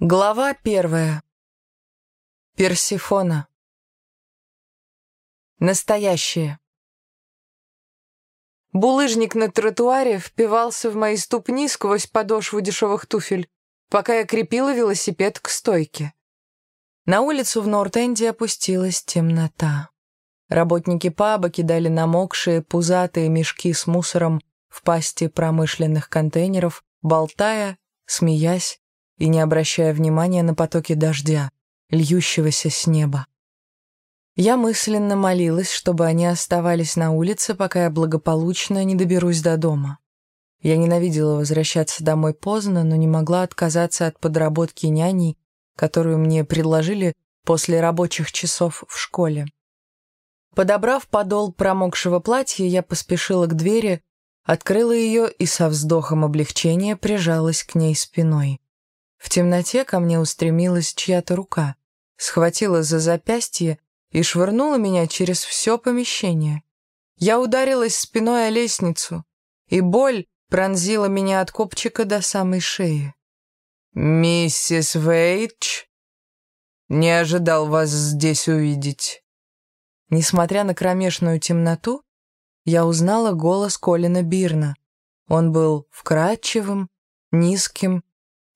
Глава первая. Персифона. Настоящее. Булыжник на тротуаре впивался в мои ступни сквозь подошву дешевых туфель, пока я крепила велосипед к стойке. На улицу в Норт-Энде опустилась темнота. Работники паба кидали намокшие пузатые мешки с мусором в пасти промышленных контейнеров, болтая, смеясь, и не обращая внимания на потоки дождя, льющегося с неба. Я мысленно молилась, чтобы они оставались на улице, пока я благополучно не доберусь до дома. Я ненавидела возвращаться домой поздно, но не могла отказаться от подработки няней, которую мне предложили после рабочих часов в школе. Подобрав подол промокшего платья, я поспешила к двери, открыла ее и со вздохом облегчения прижалась к ней спиной. В темноте ко мне устремилась чья-то рука, схватила за запястье и швырнула меня через все помещение. Я ударилась спиной о лестницу, и боль пронзила меня от копчика до самой шеи. «Миссис Вейдж, не ожидал вас здесь увидеть». Несмотря на кромешную темноту, я узнала голос Колина Бирна. Он был вкрадчивым, низким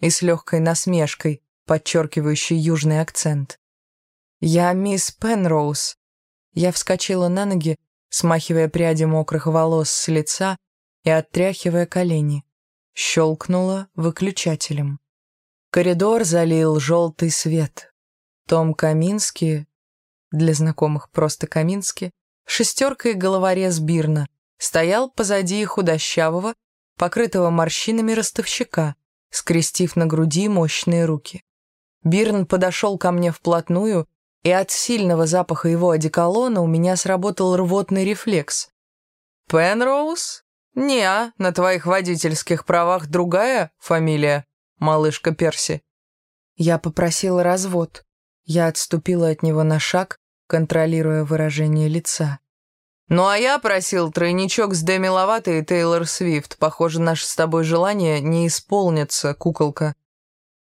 и с легкой насмешкой, подчеркивающей южный акцент. «Я мисс Пенроуз». Я вскочила на ноги, смахивая пряди мокрых волос с лица и оттряхивая колени. Щелкнула выключателем. Коридор залил желтый свет. Том Каминский, для знакомых просто Каминский, шестеркой головорез Бирна, стоял позади худощавого, покрытого морщинами ростовщика, скрестив на груди мощные руки. Бирн подошел ко мне вплотную, и от сильного запаха его одеколона у меня сработал рвотный рефлекс. «Пенроуз? Не, на твоих водительских правах другая фамилия, малышка Перси». Я попросила развод. Я отступила от него на шаг, контролируя выражение лица. «Ну а я просил тройничок с Дэми Ловато и Тейлор Свифт. Похоже, наше с тобой желание не исполнится, куколка.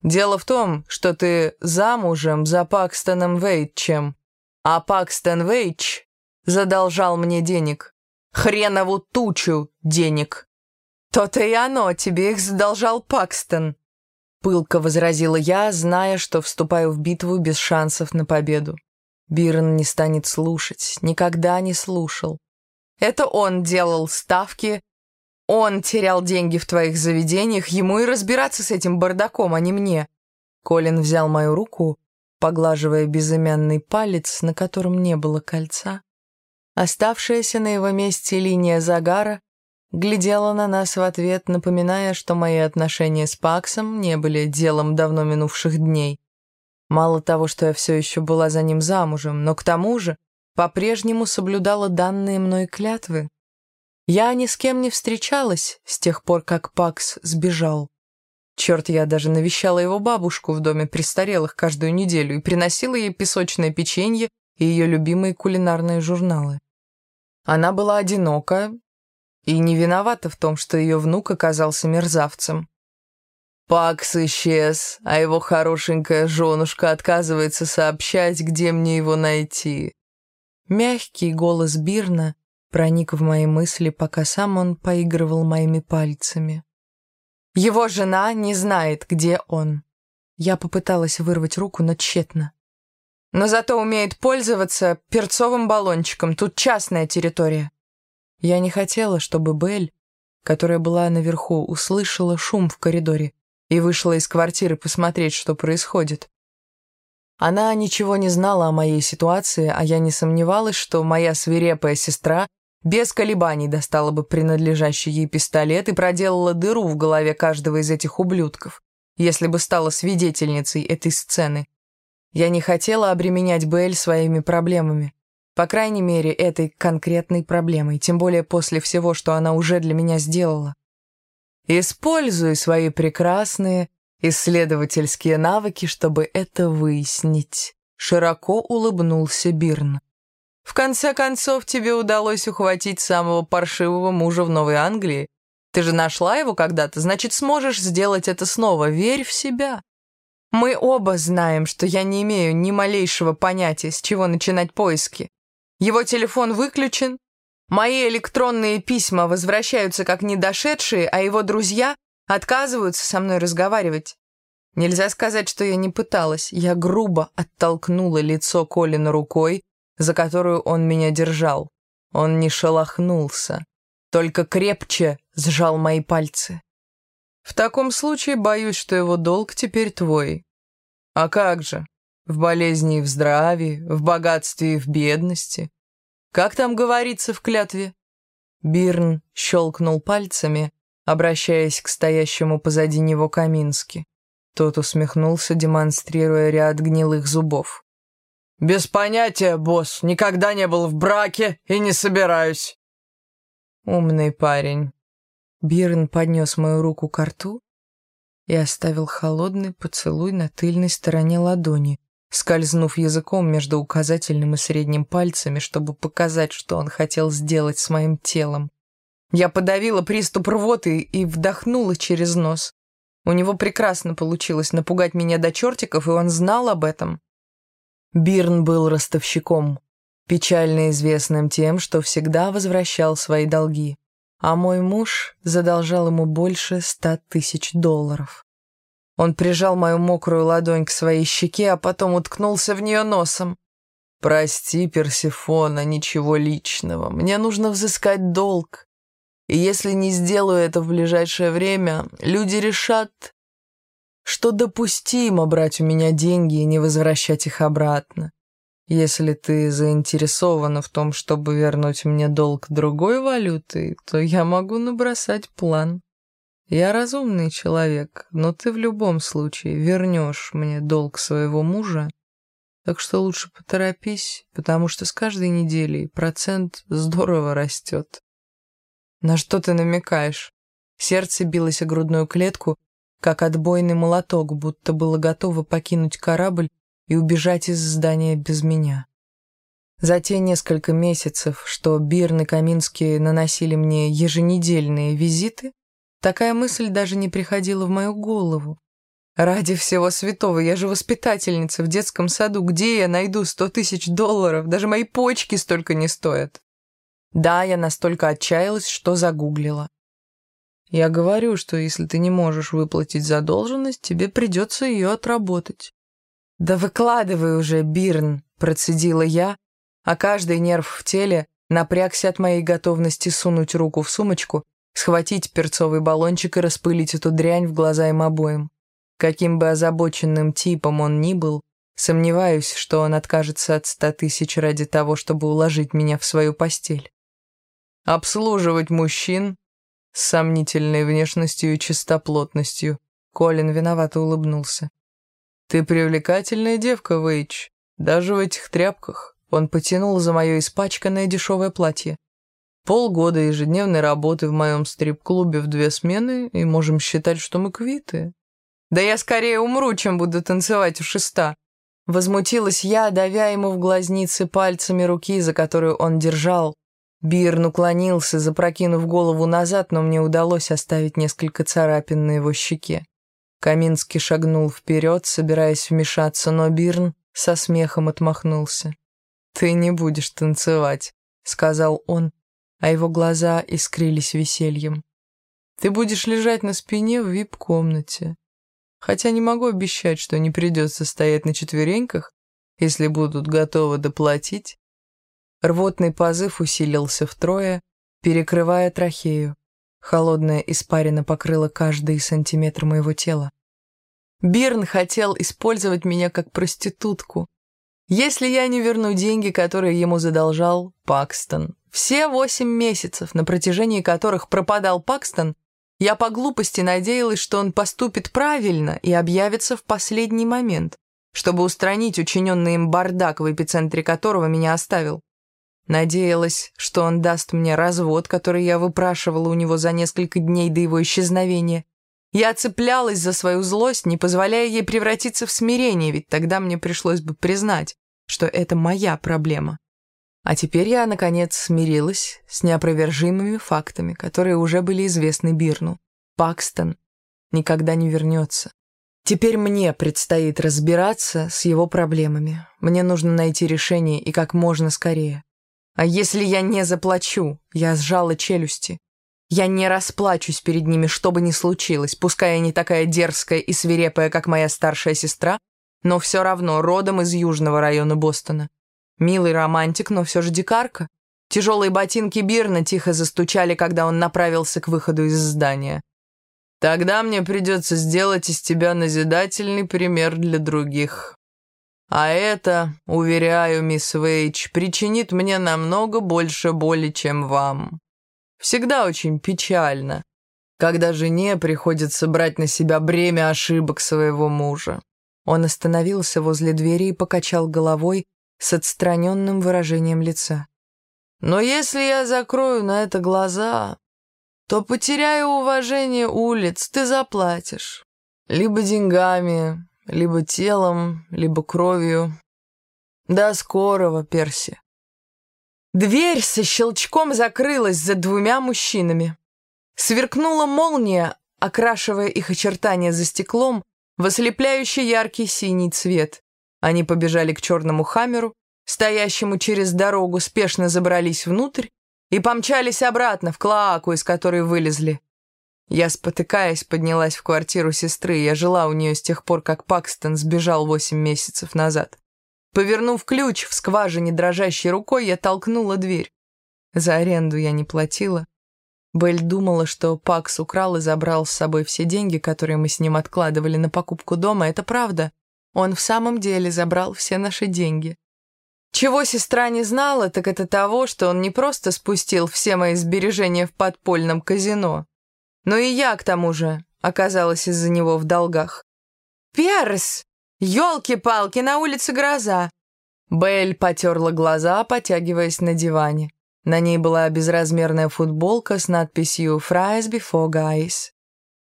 Дело в том, что ты замужем за Пакстоном Вейтчем, а Пакстон Вейтч задолжал мне денег. Хренову тучу денег. То-то и оно, тебе их задолжал Пакстон. Пылко возразила я, зная, что вступаю в битву без шансов на победу. Бирн не станет слушать, никогда не слушал. Это он делал ставки, он терял деньги в твоих заведениях, ему и разбираться с этим бардаком, а не мне. Колин взял мою руку, поглаживая безымянный палец, на котором не было кольца. Оставшаяся на его месте линия загара глядела на нас в ответ, напоминая, что мои отношения с Паксом не были делом давно минувших дней. Мало того, что я все еще была за ним замужем, но к тому же по-прежнему соблюдала данные мной клятвы. Я ни с кем не встречалась с тех пор, как Пакс сбежал. Черт, я даже навещала его бабушку в доме престарелых каждую неделю и приносила ей песочное печенье и ее любимые кулинарные журналы. Она была одинока и не виновата в том, что ее внук оказался мерзавцем. Пакс исчез, а его хорошенькая женушка отказывается сообщать, где мне его найти. Мягкий голос Бирна проник в мои мысли, пока сам он поигрывал моими пальцами. Его жена не знает, где он. Я попыталась вырвать руку, но тщетно. Но зато умеет пользоваться перцовым баллончиком, тут частная территория. Я не хотела, чтобы Белль, которая была наверху, услышала шум в коридоре и вышла из квартиры посмотреть, что происходит. Она ничего не знала о моей ситуации, а я не сомневалась, что моя свирепая сестра без колебаний достала бы принадлежащий ей пистолет и проделала дыру в голове каждого из этих ублюдков, если бы стала свидетельницей этой сцены. Я не хотела обременять Белль своими проблемами. По крайней мере, этой конкретной проблемой, тем более после всего, что она уже для меня сделала. Используй свои прекрасные исследовательские навыки, чтобы это выяснить. Широко улыбнулся Бирн. В конце концов, тебе удалось ухватить самого паршивого мужа в Новой Англии. Ты же нашла его когда-то, значит, сможешь сделать это снова. Верь в себя. Мы оба знаем, что я не имею ни малейшего понятия, с чего начинать поиски. Его телефон выключен, мои электронные письма возвращаются как недошедшие, а его друзья отказываются со мной разговаривать. Нельзя сказать, что я не пыталась. Я грубо оттолкнула лицо Колина рукой, за которую он меня держал. Он не шелохнулся, только крепче сжал мои пальцы. В таком случае боюсь, что его долг теперь твой. А как же? В болезни и в здравии, в богатстве и в бедности. Как там говорится в клятве? Бирн щелкнул пальцами, обращаясь к стоящему позади него Камински. Тот усмехнулся, демонстрируя ряд гнилых зубов. «Без понятия, босс. Никогда не был в браке и не собираюсь». «Умный парень». Бирн поднес мою руку к рту и оставил холодный поцелуй на тыльной стороне ладони, скользнув языком между указательным и средним пальцами, чтобы показать, что он хотел сделать с моим телом. Я подавила приступ рвоты и вдохнула через нос. У него прекрасно получилось напугать меня до чертиков, и он знал об этом. Бирн был ростовщиком, печально известным тем, что всегда возвращал свои долги. А мой муж задолжал ему больше ста тысяч долларов. Он прижал мою мокрую ладонь к своей щеке, а потом уткнулся в нее носом. «Прости, Персифона, ничего личного. Мне нужно взыскать долг. И если не сделаю это в ближайшее время, люди решат, что допустимо брать у меня деньги и не возвращать их обратно. Если ты заинтересована в том, чтобы вернуть мне долг другой валютой, то я могу набросать план. Я разумный человек, но ты в любом случае вернешь мне долг своего мужа, так что лучше поторопись, потому что с каждой неделей процент здорово растет. «На что ты намекаешь?» Сердце билось о грудную клетку, как отбойный молоток, будто было готово покинуть корабль и убежать из здания без меня. За те несколько месяцев, что Бирн и Каминский наносили мне еженедельные визиты, такая мысль даже не приходила в мою голову. Ради всего святого, я же воспитательница в детском саду, где я найду сто тысяч долларов? Даже мои почки столько не стоят. Да, я настолько отчаялась, что загуглила. Я говорю, что если ты не можешь выплатить задолженность, тебе придется ее отработать. Да выкладывай уже, Бирн, процедила я, а каждый нерв в теле напрягся от моей готовности сунуть руку в сумочку, схватить перцовый баллончик и распылить эту дрянь в глаза им обоим. Каким бы озабоченным типом он ни был, сомневаюсь, что он откажется от ста тысяч ради того, чтобы уложить меня в свою постель. Обслуживать мужчин с сомнительной внешностью и чистоплотностью. Колин виновато улыбнулся. «Ты привлекательная девка, Вейч, даже в этих тряпках». Он потянул за мое испачканное дешевое платье. Полгода ежедневной работы в моем стрип-клубе в две смены, и можем считать, что мы квиты. Да я скорее умру, чем буду танцевать у шеста. Возмутилась я, давя ему в глазницы пальцами руки, за которую он держал, Бирн уклонился, запрокинув голову назад, но мне удалось оставить несколько царапин на его щеке. Каминский шагнул вперед, собираясь вмешаться, но Бирн со смехом отмахнулся. «Ты не будешь танцевать», — сказал он, а его глаза искрились весельем. «Ты будешь лежать на спине в вип-комнате. Хотя не могу обещать, что не придется стоять на четвереньках, если будут готовы доплатить. Рвотный позыв усилился втрое, перекрывая трахею. Холодная испарина покрыла каждый сантиметр моего тела. Бирн хотел использовать меня как проститутку. Если я не верну деньги, которые ему задолжал Пакстон, все восемь месяцев, на протяжении которых пропадал Пакстон, я по глупости надеялась, что он поступит правильно и объявится в последний момент, чтобы устранить учиненный им бардак, в эпицентре которого меня оставил. Надеялась, что он даст мне развод, который я выпрашивала у него за несколько дней до его исчезновения. Я цеплялась за свою злость, не позволяя ей превратиться в смирение, ведь тогда мне пришлось бы признать, что это моя проблема. А теперь я, наконец, смирилась с неопровержимыми фактами, которые уже были известны Бирну. Пакстон никогда не вернется. Теперь мне предстоит разбираться с его проблемами. Мне нужно найти решение и как можно скорее. А если я не заплачу? Я сжала челюсти. Я не расплачусь перед ними, что бы ни случилось, пускай я не такая дерзкая и свирепая, как моя старшая сестра, но все равно родом из южного района Бостона. Милый романтик, но все же дикарка. Тяжелые ботинки Бирна тихо застучали, когда он направился к выходу из здания. «Тогда мне придется сделать из тебя назидательный пример для других. А это, уверяю, мисс Вейч, причинит мне намного больше боли, чем вам. Всегда очень печально, когда жене приходится брать на себя бремя ошибок своего мужа». Он остановился возле двери и покачал головой с отстраненным выражением лица. Но если я закрою на это глаза, то потеряю уважение улиц, ты заплатишь. Либо деньгами, либо телом, либо кровью. До скорого, Перси. Дверь со щелчком закрылась за двумя мужчинами. Сверкнула молния, окрашивая их очертания за стеклом в ослепляющий яркий синий цвет. Они побежали к черному хамеру, стоящему через дорогу, спешно забрались внутрь и помчались обратно в клоаку, из которой вылезли. Я, спотыкаясь, поднялась в квартиру сестры. Я жила у нее с тех пор, как Пакстон сбежал восемь месяцев назад. Повернув ключ в скважине дрожащей рукой, я толкнула дверь. За аренду я не платила. Белль думала, что Пакс украл и забрал с собой все деньги, которые мы с ним откладывали на покупку дома. Это правда. Он в самом деле забрал все наши деньги. Чего сестра не знала, так это того, что он не просто спустил все мои сбережения в подпольном казино, но и я, к тому же, оказалась из-за него в долгах. «Перс! Ёлки-палки, на улице гроза!» Белль потерла глаза, потягиваясь на диване. На ней была безразмерная футболка с надписью «Fries before guys».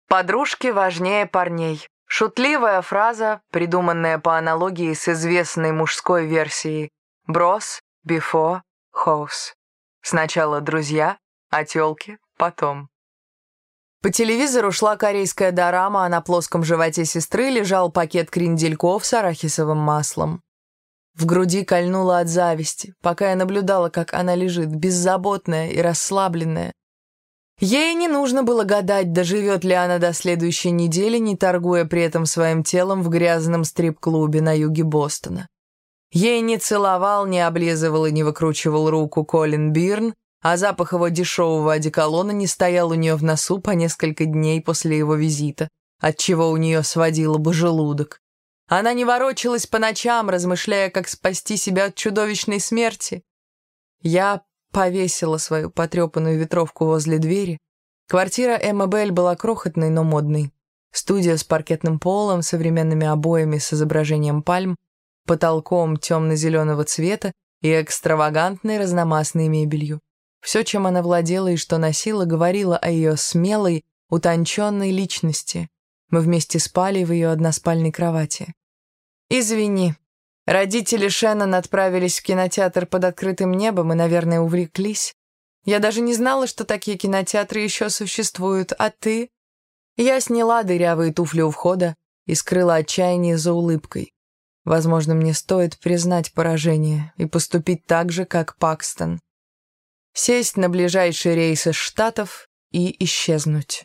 «Подружки важнее парней». Шутливая фраза, придуманная по аналогии с известной мужской версией Bros before house. Сначала друзья, а тёлки потом. По телевизору шла корейская дорама, а на плоском животе сестры лежал пакет крендельков с арахисовым маслом. В груди кольнуло от зависти, пока я наблюдала, как она лежит, беззаботная и расслабленная. Ей не нужно было гадать, доживет ли она до следующей недели, не торгуя при этом своим телом в грязном стрип-клубе на юге Бостона. Ей не целовал, не облизывал и не выкручивал руку Колин Бирн, а запах его дешевого одеколона не стоял у нее в носу по несколько дней после его визита, отчего у нее сводило бы желудок. Она не ворочалась по ночам, размышляя, как спасти себя от чудовищной смерти. Я повесила свою потрепанную ветровку возле двери. Квартира Эмма Белль была крохотной, но модной. Студия с паркетным полом, современными обоями с изображением пальм, потолком темно-зеленого цвета и экстравагантной разномастной мебелью. Все, чем она владела и что носила, говорило о ее смелой, утонченной личности. Мы вместе спали в ее односпальной кровати. «Извини», Родители Шеннон отправились в кинотеатр под открытым небом и, наверное, увлеклись. Я даже не знала, что такие кинотеатры еще существуют, а ты? Я сняла дырявые туфли у входа и скрыла отчаяние за улыбкой. Возможно, мне стоит признать поражение и поступить так же, как Пакстон. Сесть на ближайший рейс из Штатов и исчезнуть.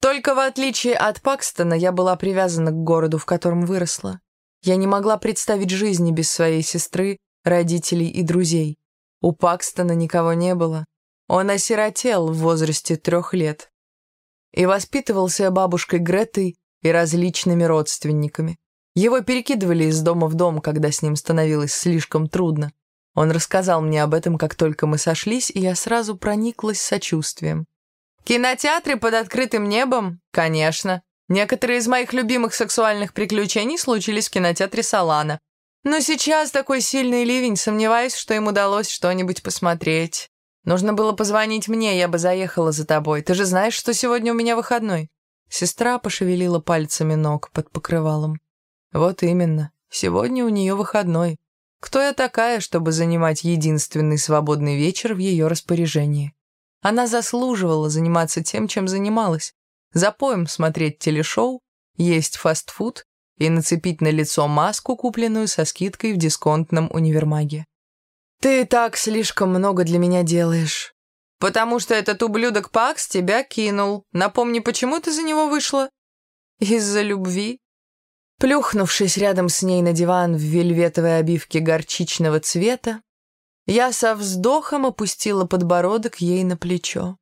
Только в отличие от Пакстона я была привязана к городу, в котором выросла. Я не могла представить жизни без своей сестры, родителей и друзей. У Пакстона никого не было. Он осиротел в возрасте трех лет. И воспитывался бабушкой Гретой и различными родственниками. Его перекидывали из дома в дом, когда с ним становилось слишком трудно. Он рассказал мне об этом, как только мы сошлись, и я сразу прониклась сочувствием. «Кинотеатры под открытым небом? Конечно. Некоторые из моих любимых сексуальных приключений случились в кинотеатре Салана. Но сейчас такой сильный ливень, сомневаюсь, что им удалось что-нибудь посмотреть. Нужно было позвонить мне, я бы заехала за тобой. Ты же знаешь, что сегодня у меня выходной?» Сестра пошевелила пальцами ног под покрывалом. Вот именно. Сегодня у нее выходной. Кто я такая, чтобы занимать единственный свободный вечер в ее распоряжении? Она заслуживала заниматься тем, чем занималась. За поем смотреть телешоу, есть фастфуд и нацепить на лицо маску, купленную со скидкой в дисконтном универмаге. «Ты так слишком много для меня делаешь. Потому что этот ублюдок Пакс тебя кинул. Напомни, почему ты за него вышла?» «Из-за любви». Плюхнувшись рядом с ней на диван в вельветовой обивке горчичного цвета, я со вздохом опустила подбородок ей на плечо.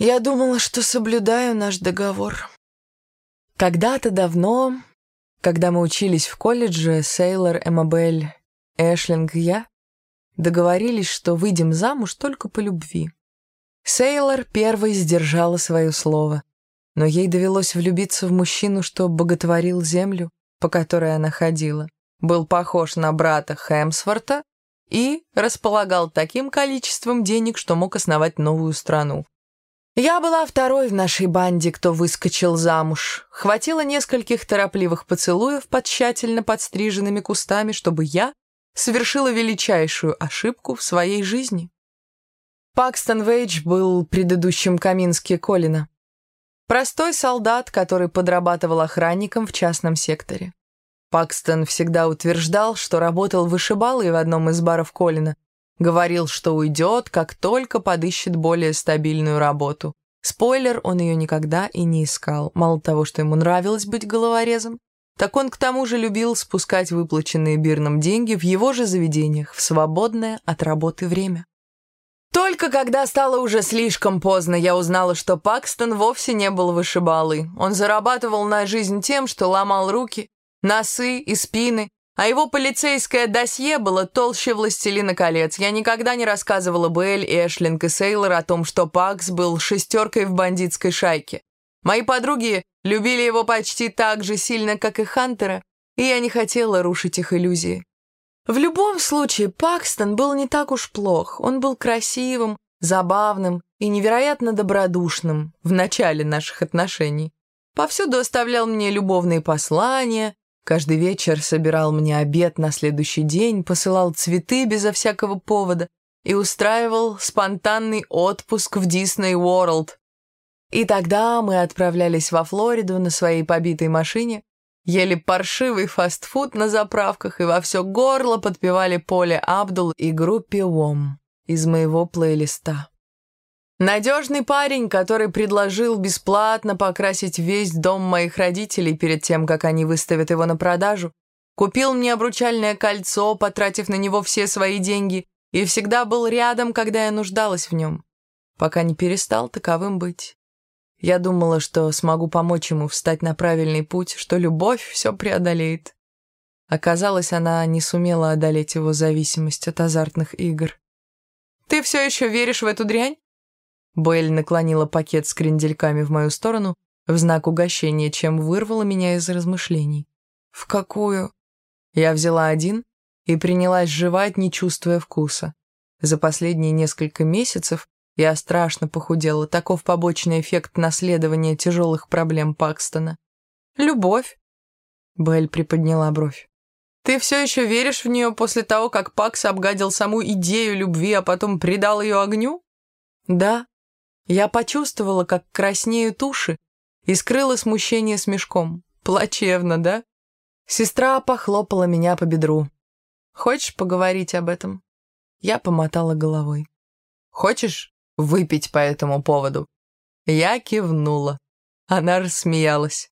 Я думала, что соблюдаю наш договор. Когда-то давно, когда мы учились в колледже, Сейлор, Эммабель, Эшлинг и я договорились, что выйдем замуж только по любви. Сейлор первой сдержала свое слово, но ей довелось влюбиться в мужчину, что боготворил землю, по которой она ходила, был похож на брата Хэмсворта и располагал таким количеством денег, что мог основать новую страну. Я была второй в нашей банде, кто выскочил замуж. Хватило нескольких торопливых поцелуев под тщательно подстриженными кустами, чтобы я совершила величайшую ошибку в своей жизни. Пакстон Вейдж был предыдущим Камински Колина. Простой солдат, который подрабатывал охранником в частном секторе. Пакстон всегда утверждал, что работал вышибалой в одном из баров Колина, Говорил, что уйдет, как только подыщет более стабильную работу. Спойлер, он ее никогда и не искал. Мало того, что ему нравилось быть головорезом, так он к тому же любил спускать выплаченные Бирном деньги в его же заведениях в свободное от работы время. Только когда стало уже слишком поздно, я узнала, что Пакстон вовсе не был вышибалой. Он зарабатывал на жизнь тем, что ломал руки, носы и спины, а его полицейское досье было толще «Властелина колец». Я никогда не рассказывала Белль, Эшлинг и Сейлор о том, что Пакс был шестеркой в бандитской шайке. Мои подруги любили его почти так же сильно, как и Хантера, и я не хотела рушить их иллюзии. В любом случае, Пакстон был не так уж плох. Он был красивым, забавным и невероятно добродушным в начале наших отношений. Повсюду оставлял мне любовные послания, Каждый вечер собирал мне обед на следующий день, посылал цветы безо всякого повода и устраивал спонтанный отпуск в Дисней Уорлд. И тогда мы отправлялись во Флориду на своей побитой машине, ели паршивый фастфуд на заправках и во все горло подпевали Поле Абдул и группе ВОМ из моего плейлиста. Надежный парень, который предложил бесплатно покрасить весь дом моих родителей перед тем, как они выставят его на продажу, купил мне обручальное кольцо, потратив на него все свои деньги, и всегда был рядом, когда я нуждалась в нем, пока не перестал таковым быть. Я думала, что смогу помочь ему встать на правильный путь, что любовь все преодолеет. Оказалось, она не сумела одолеть его зависимость от азартных игр. «Ты все еще веришь в эту дрянь?» Белль наклонила пакет с крендельками в мою сторону в знак угощения, чем вырвала меня из размышлений. «В какую?» Я взяла один и принялась жевать, не чувствуя вкуса. За последние несколько месяцев я страшно похудела. Таков побочный эффект наследования тяжелых проблем Пакстона. «Любовь», — Белль приподняла бровь. «Ты все еще веришь в нее после того, как Пакс обгадил саму идею любви, а потом придал ее огню?» «Да», я почувствовала, как краснеют уши, и скрыла смущение с мешком. Плачевно, да? Сестра похлопала меня по бедру. «Хочешь поговорить об этом?» Я помотала головой. «Хочешь выпить по этому поводу?» Я кивнула. Она рассмеялась.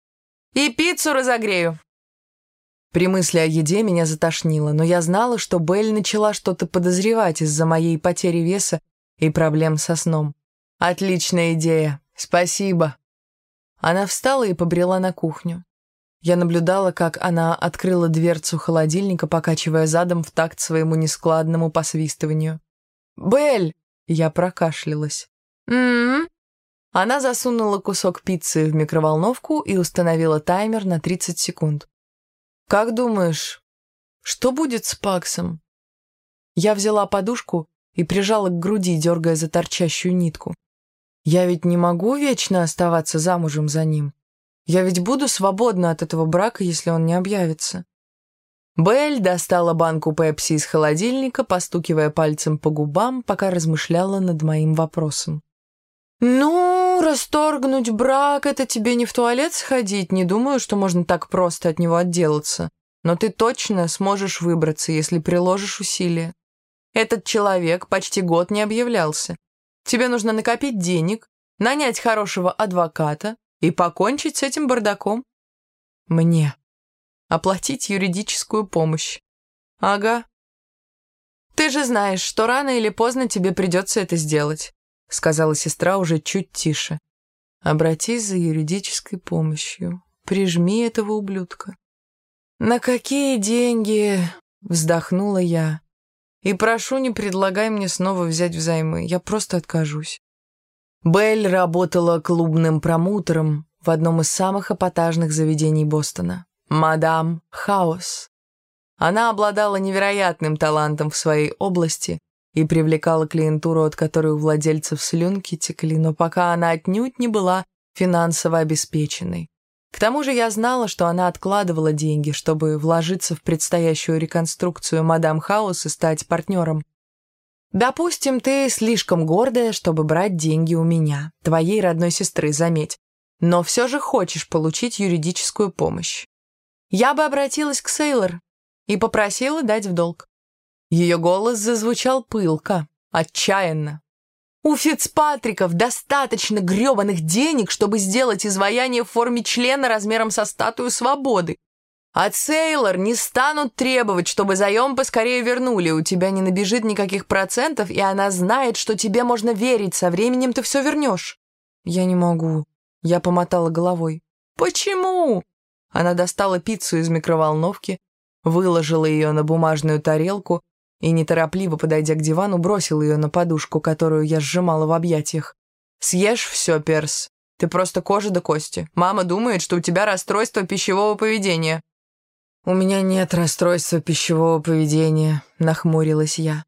«И пиццу разогрею!» При мысли о еде меня затошнило, но я знала, что Белль начала что-то подозревать из-за моей потери веса и проблем со сном. «Отличная идея. Спасибо». Она встала и побрела на кухню. Я наблюдала, как она открыла дверцу холодильника, покачивая задом в такт своему нескладному посвистыванию. «Белль!» — я прокашлялась. «М-м-м?» Она засунула кусок пиццы в микроволновку и установила таймер на 30 секунд. «Как думаешь, что будет с Паксом?» Я взяла подушку и прижала к груди, дергая за торчащую нитку. Я ведь не могу вечно оставаться замужем за ним. Я ведь буду свободна от этого брака, если он не объявится. Белль достала банку пепси из холодильника, постукивая пальцем по губам, пока размышляла над моим вопросом. «Ну, «Ну, расторгнуть брак — это тебе не в туалет сходить. Не думаю, что можно так просто от него отделаться. Но ты точно сможешь выбраться, если приложишь усилия. Этот человек почти год не объявлялся. Тебе нужно накопить денег, нанять хорошего адвоката и покончить с этим бардаком. Мне. Оплатить юридическую помощь. Ага. Ты же знаешь, что рано или поздно тебе придется это сделать, сказала сестра уже чуть тише. Обратись за юридической помощью. Прижми этого ублюдка. На какие деньги? Вздохнула я. И прошу, не предлагай мне снова взять взаймы. Я просто откажусь. Белль работала клубным промоутером в одном из самых эпатажных заведений Бостона. Мадам Хаус. Она обладала невероятным талантом в своей области и привлекала клиентуру, от которой у владельцев слюнки текли, но пока она отнюдь не была финансово обеспеченной. К тому же я знала, что она откладывала деньги, чтобы вложиться в предстоящую реконструкцию мадам Хаус и стать партнером. Допустим, ты слишком гордая, чтобы брать деньги у меня, твоей родной сестры, заметь, но все же хочешь получить юридическую помощь. Я бы обратилась к Сейлор и попросила дать в долг. Ее голос зазвучал пылко, отчаянно. У Фицпатриков достаточно гребаных денег, чтобы сделать изваяние в форме члена размером со статую свободы. От Сейлор не станут требовать, чтобы заем поскорее вернули. У тебя не набежит никаких процентов, и она знает, что тебе можно верить. Со временем ты все вернешь. Я не могу. Я помотала головой. Почему? Она достала пиццу из микроволновки, выложила ее на бумажную тарелку и, неторопливо подойдя к дивану, бросила ее на подушку, которую я сжимала в объятиях. «Съешь все, Перс. Ты просто кожа до кости. Мама думает, что у тебя расстройство пищевого поведения». «У меня нет расстройства пищевого поведения», — нахмурилась я.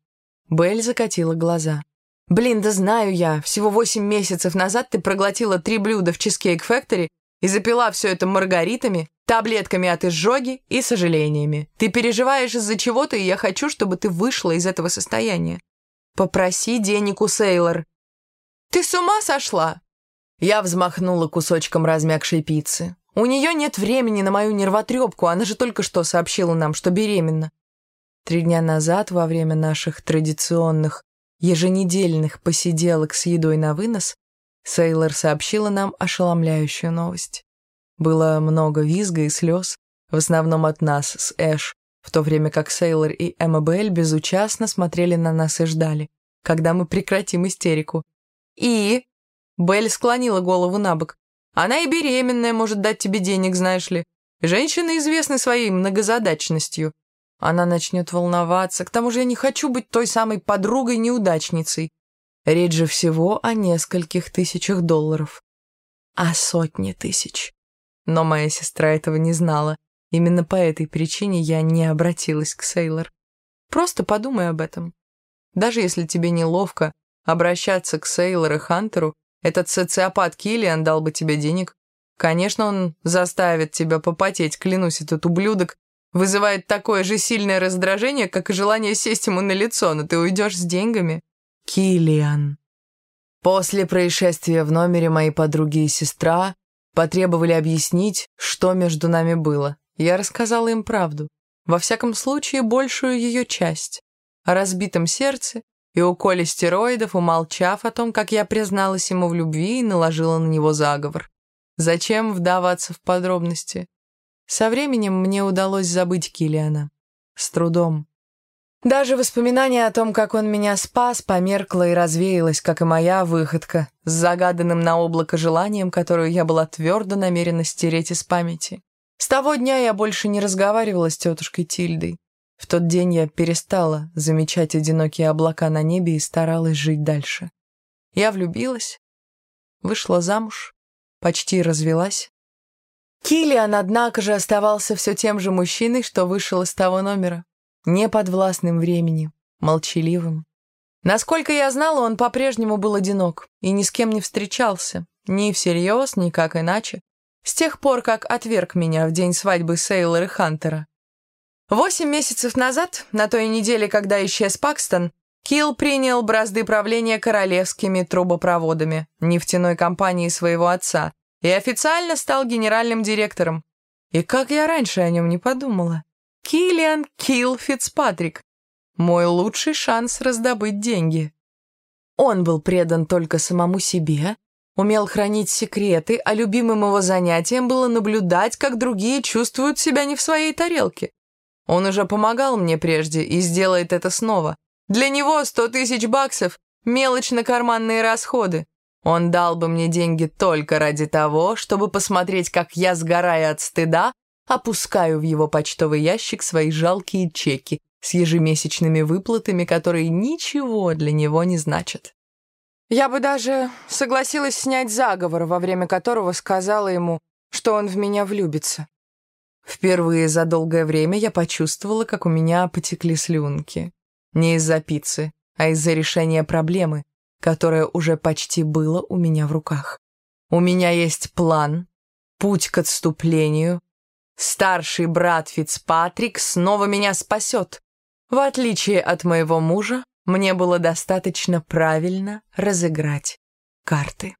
Белль закатила глаза. «Блин, да знаю я. Всего восемь месяцев назад ты проглотила три блюда в Cheesecake Factory и запила все это маргаритами, таблетками от изжоги и сожалениями. Ты переживаешь из-за чего-то, и я хочу, чтобы ты вышла из этого состояния. Попроси денег у Сейлор. Ты с ума сошла? Я взмахнула кусочком размягшей пиццы. У нее нет времени на мою нервотрепку, она же только что сообщила нам, что беременна. Три дня назад, во время наших традиционных еженедельных посиделок с едой на вынос, Сейлор сообщила нам ошеломляющую новость. Было много визга и слез, в основном от нас с Эш, в то время как Сейлор и Эммабель безучастно смотрели на нас и ждали, когда мы прекратим истерику. «И?» Белль склонила голову на бок. «Она и беременная может дать тебе денег, знаешь ли. Женщины известны своей многозадачностью. Она начнет волноваться. К тому же я не хочу быть той самой подругой-неудачницей. Речь же всего о нескольких тысячах долларов. А сотни тысяч. Но моя сестра этого не знала. Именно по этой причине я не обратилась к Сейлор. Просто подумай об этом. Даже если тебе неловко обращаться к Сейлор и Хантеру, этот социопат Киллиан дал бы тебе денег. Конечно, он заставит тебя попотеть, клянусь, этот ублюдок вызывает такое же сильное раздражение, как и желание сесть ему на лицо, но ты уйдешь с деньгами. Киллиан. После происшествия в номере моей подруги и сестра потребовали объяснить, что между нами было. Я рассказала им правду. Во всяком случае, большую ее часть. О разбитом сердце и уколе стероидов, умолчав о том, как я призналась ему в любви и наложила на него заговор. Зачем вдаваться в подробности? Со временем мне удалось забыть Килиана. С трудом. Даже воспоминание о том, как он меня спас, померкло и развеялось, как и моя выходка, с загаданным на облако желанием, которую я была твердо намерена стереть из памяти. С того дня я больше не разговаривала с тетушкой Тильдой. В тот день я перестала замечать одинокие облака на небе и старалась жить дальше. Я влюбилась, вышла замуж, почти развелась. Киллиан, однако же, оставался все тем же мужчиной, что вышел из того номера неподвластным времени, молчаливым. Насколько я знала, он по-прежнему был одинок и ни с кем не встречался, ни всерьез, ни как иначе, с тех пор, как отверг меня в день свадьбы Сейлора и Хантера. Восемь месяцев назад, на той неделе, когда исчез Пакстон, Килл принял бразды правления королевскими трубопроводами нефтяной компании своего отца и официально стал генеральным директором. И как я раньше о нем не подумала. Киллиан Килл Фицпатрик. Мой лучший шанс раздобыть деньги. Он был предан только самому себе, умел хранить секреты, а любимым его занятием было наблюдать, как другие чувствуют себя не в своей тарелке. Он уже помогал мне прежде и сделает это снова. Для него сто тысяч баксов – мелочь на карманные расходы. Он дал бы мне деньги только ради того, чтобы посмотреть, как я, сгорая от стыда, опускаю в его почтовый ящик свои жалкие чеки с ежемесячными выплатами, которые ничего для него не значат. Я бы даже согласилась снять заговор, во время которого сказала ему, что он в меня влюбится. Впервые за долгое время я почувствовала, как у меня потекли слюнки. Не из-за пиццы, а из-за решения проблемы, которое уже почти было у меня в руках. У меня есть план, путь к отступлению. Старший брат Фицпатрик снова меня спасет. В отличие от моего мужа, мне было достаточно правильно разыграть карты.